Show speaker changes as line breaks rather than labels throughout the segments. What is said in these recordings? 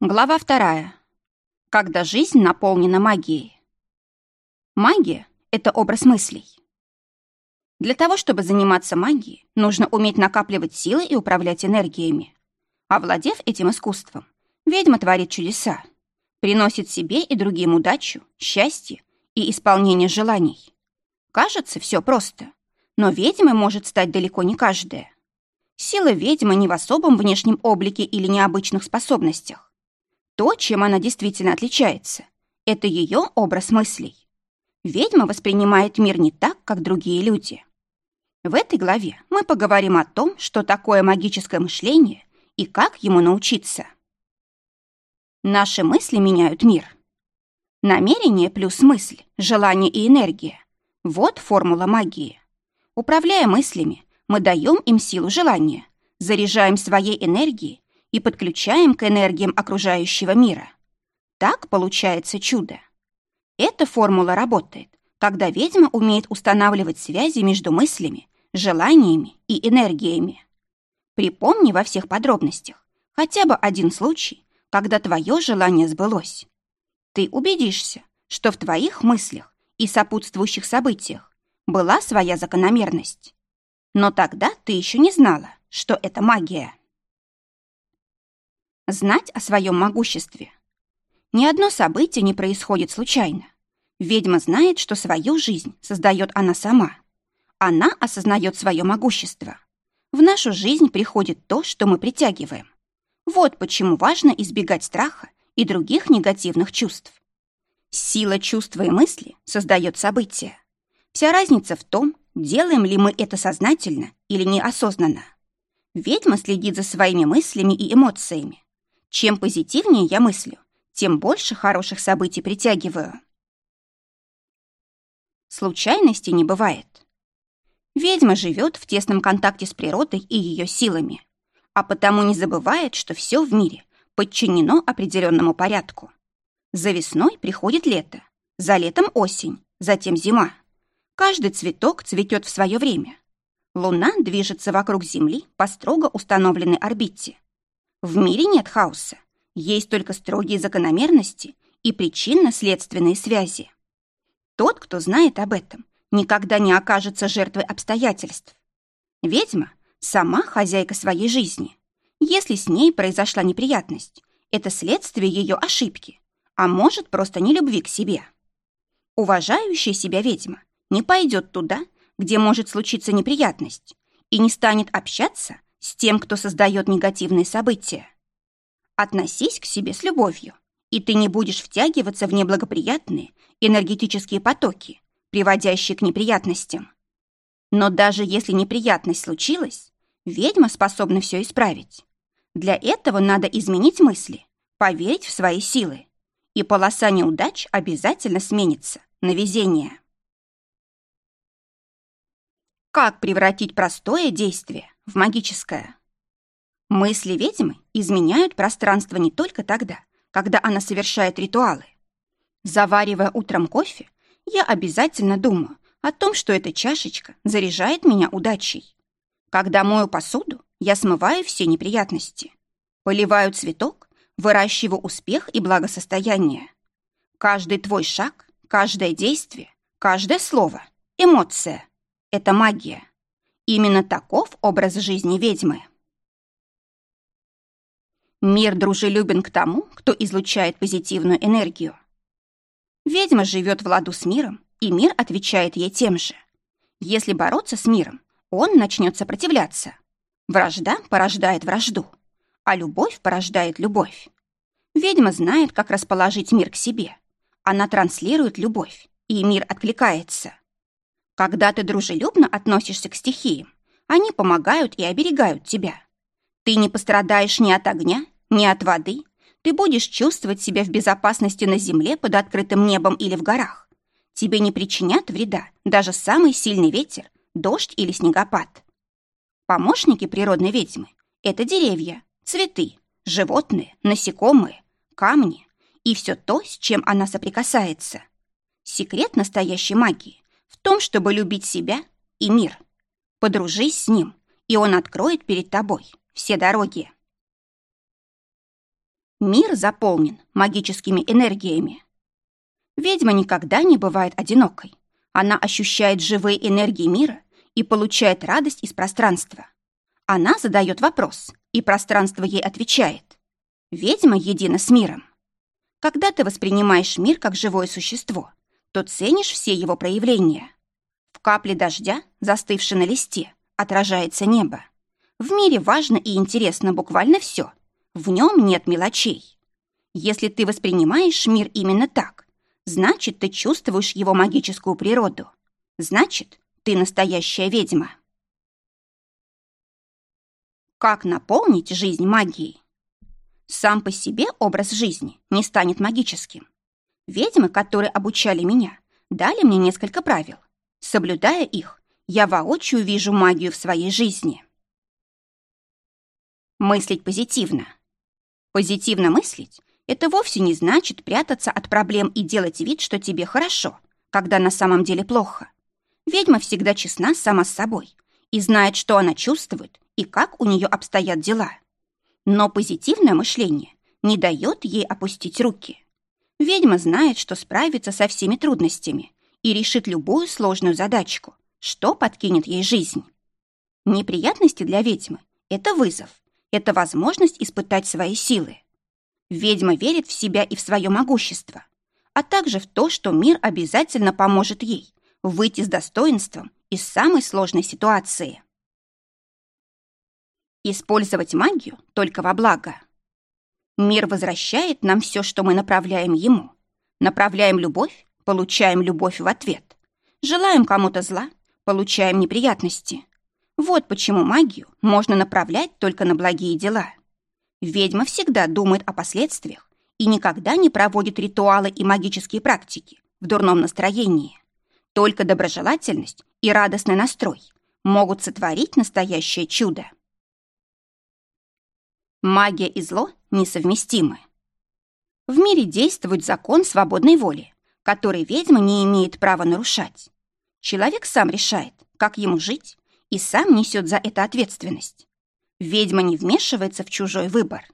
Глава вторая. Когда жизнь наполнена магией. Магия — это образ мыслей. Для того, чтобы заниматься магией, нужно уметь накапливать силы и управлять энергиями. Овладев этим искусством, ведьма творит чудеса, приносит себе и другим удачу, счастье и исполнение желаний. Кажется, все просто, но ведьмой может стать далеко не каждая. Сила ведьмы не в особом внешнем облике или необычных способностях то, чем она действительно отличается, это ее образ мыслей. Ведьма воспринимает мир не так, как другие люди. В этой главе мы поговорим о том, что такое магическое мышление и как ему научиться. Наши мысли меняют мир. Намерение плюс мысль, желание и энергия – вот формула магии. Управляя мыслями, мы даем им силу желания, заряжаем своей энергией и подключаем к энергиям окружающего мира. Так получается чудо. Эта формула работает, когда ведьма умеет устанавливать связи между мыслями, желаниями и энергиями. Припомни во всех подробностях хотя бы один случай, когда твое желание сбылось. Ты убедишься, что в твоих мыслях и сопутствующих событиях была своя закономерность. Но тогда ты еще не знала, что это магия. Знать о своем могуществе. Ни одно событие не происходит случайно. Ведьма знает, что свою жизнь создает она сама. Она осознает свое могущество. В нашу жизнь приходит то, что мы притягиваем. Вот почему важно избегать страха и других негативных чувств. Сила чувства и мысли создает события. Вся разница в том, делаем ли мы это сознательно или неосознанно. Ведьма следит за своими мыслями и эмоциями. Чем позитивнее я мыслю, тем больше хороших событий притягиваю. Случайностей не бывает. Ведьма живет в тесном контакте с природой и ее силами, а потому не забывает, что все в мире подчинено определенному порядку. За весной приходит лето, за летом осень, затем зима. Каждый цветок цветет в свое время. Луна движется вокруг Земли по строго установленной орбите. В мире нет хаоса. Есть только строгие закономерности и причинно-следственные связи. Тот, кто знает об этом, никогда не окажется жертвой обстоятельств. Ведьма — сама хозяйка своей жизни. Если с ней произошла неприятность, это следствие ее ошибки, а может, просто нелюбви к себе. Уважающая себя ведьма не пойдет туда, где может случиться неприятность, и не станет общаться с тем, кто создает негативные события. Относись к себе с любовью, и ты не будешь втягиваться в неблагоприятные энергетические потоки, приводящие к неприятностям. Но даже если неприятность случилась, ведьма способна все исправить. Для этого надо изменить мысли, поверить в свои силы, и полоса неудач обязательно сменится на везение. Как превратить простое действие в магическое. Мысли ведьмы изменяют пространство не только тогда, когда она совершает ритуалы. Заваривая утром кофе, я обязательно думаю о том, что эта чашечка заряжает меня удачей. Когда мою посуду, я смываю все неприятности. Поливаю цветок, выращиваю успех и благосостояние. Каждый твой шаг, каждое действие, каждое слово, эмоция — это магия. Именно таков образ жизни ведьмы. Мир дружелюбен к тому, кто излучает позитивную энергию. Ведьма живет в ладу с миром, и мир отвечает ей тем же. Если бороться с миром, он начнет сопротивляться. Вражда порождает вражду, а любовь порождает любовь. Ведьма знает, как расположить мир к себе. Она транслирует любовь, и мир откликается. Когда ты дружелюбно относишься к стихиям, они помогают и оберегают тебя. Ты не пострадаешь ни от огня, ни от воды. Ты будешь чувствовать себя в безопасности на земле под открытым небом или в горах. Тебе не причинят вреда даже самый сильный ветер, дождь или снегопад. Помощники природной ведьмы — это деревья, цветы, животные, насекомые, камни и все то, с чем она соприкасается. Секрет настоящей магии в том, чтобы любить себя и мир. Подружись с ним, и он откроет перед тобой все дороги. Мир заполнен магическими энергиями. Ведьма никогда не бывает одинокой. Она ощущает живые энергии мира и получает радость из пространства. Она задает вопрос, и пространство ей отвечает. Ведьма едина с миром. Когда ты воспринимаешь мир как живое существо, то ценишь все его проявления. В капле дождя, застывшей на листе, отражается небо. В мире важно и интересно буквально все. В нем нет мелочей. Если ты воспринимаешь мир именно так, значит, ты чувствуешь его магическую природу. Значит, ты настоящая ведьма. Как наполнить жизнь магией? Сам по себе образ жизни не станет магическим. Ведьмы, которые обучали меня, дали мне несколько правил. Соблюдая их, я воочию вижу магию в своей жизни. Мыслить позитивно. Позитивно мыслить – это вовсе не значит прятаться от проблем и делать вид, что тебе хорошо, когда на самом деле плохо. Ведьма всегда честна сама с собой и знает, что она чувствует и как у нее обстоят дела. Но позитивное мышление не дает ей опустить руки. Ведьма знает, что справится со всеми трудностями и решит любую сложную задачку, что подкинет ей жизнь. Неприятности для ведьмы – это вызов, это возможность испытать свои силы. Ведьма верит в себя и в свое могущество, а также в то, что мир обязательно поможет ей выйти с достоинством из самой сложной ситуации. Использовать магию только во благо. Мир возвращает нам все, что мы направляем ему. Направляем любовь, получаем любовь в ответ. Желаем кому-то зла, получаем неприятности. Вот почему магию можно направлять только на благие дела. Ведьма всегда думает о последствиях и никогда не проводит ритуалы и магические практики в дурном настроении. Только доброжелательность и радостный настрой могут сотворить настоящее чудо. Магия и зло несовместимы. В мире действует закон свободной воли, который ведьма не имеет права нарушать. Человек сам решает, как ему жить и сам несет за это ответственность. Ведьма не вмешивается в чужой выбор.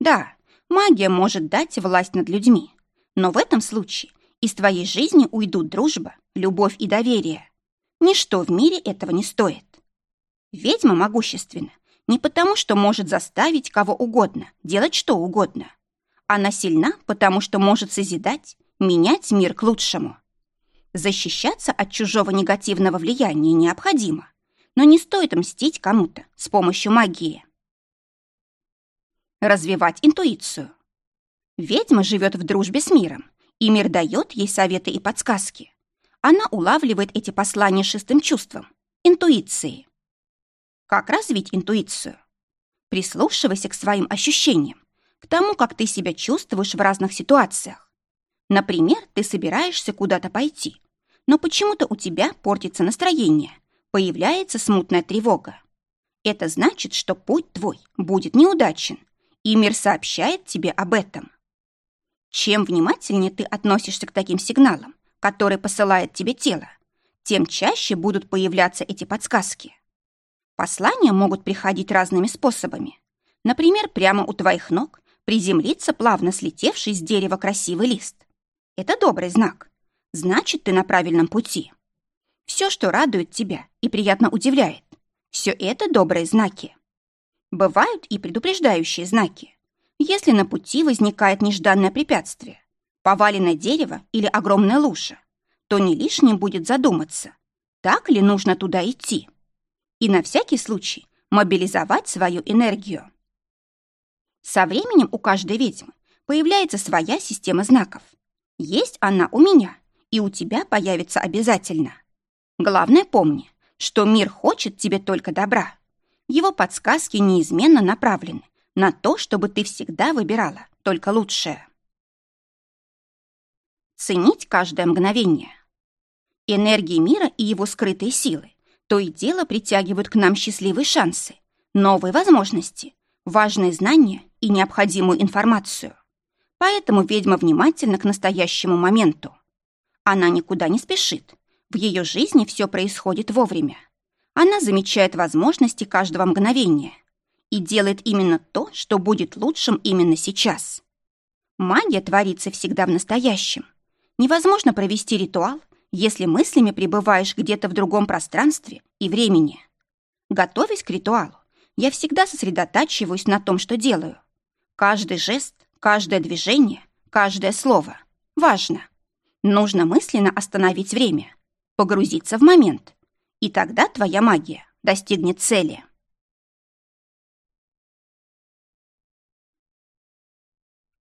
Да, магия может дать власть над людьми, но в этом случае из твоей жизни уйдут дружба, любовь и доверие. Ничто в мире этого не стоит. Ведьма могущественна не потому, что может заставить кого угодно делать что угодно. Она сильна, потому что может созидать, менять мир к лучшему. Защищаться от чужого негативного влияния необходимо но не стоит мстить кому-то с помощью магии. Развивать интуицию. Ведьма живет в дружбе с миром, и мир дает ей советы и подсказки. Она улавливает эти послания шестым чувством – интуицией. Как развить интуицию? Прислушивайся к своим ощущениям, к тому, как ты себя чувствуешь в разных ситуациях. Например, ты собираешься куда-то пойти, но почему-то у тебя портится настроение – появляется смутная тревога. Это значит, что путь твой будет неудачен, и мир сообщает тебе об этом. Чем внимательнее ты относишься к таким сигналам, которые посылает тебе тело, тем чаще будут появляться эти подсказки. Послания могут приходить разными способами. Например, прямо у твоих ног приземлится плавно слетевший с дерева красивый лист. Это добрый знак. Значит, ты на правильном пути. Все, что радует тебя и приятно удивляет, все это добрые знаки. Бывают и предупреждающие знаки. Если на пути возникает нежданное препятствие, поваленное дерево или огромная лужа, то не лишним будет задуматься, так ли нужно туда идти. И на всякий случай мобилизовать свою энергию. Со временем у каждой ведьмы появляется своя система знаков. Есть она у меня, и у тебя появится обязательно. Главное помни, что мир хочет тебе только добра. Его подсказки неизменно направлены на то, чтобы ты всегда выбирала только лучшее. Ценить каждое мгновение. Энергии мира и его скрытые силы то и дело притягивают к нам счастливые шансы, новые возможности, важные знания и необходимую информацию. Поэтому ведьма внимательна к настоящему моменту. Она никуда не спешит, в ее жизни все происходит вовремя. Она замечает возможности каждого мгновения. и делает именно то, что будет лучшим именно сейчас. Магия творится всегда в настоящем. Невозможно провести ритуал, если мыслями пребываешь где-то в другом пространстве и времени. Готовясь к ритуалу, я всегда сосредотачиваюсь на том, что делаю. Каждый жест, каждое движение, каждое слово важно. Нужно мысленно остановить время, погрузиться в момент, и тогда твоя магия достигнет цели.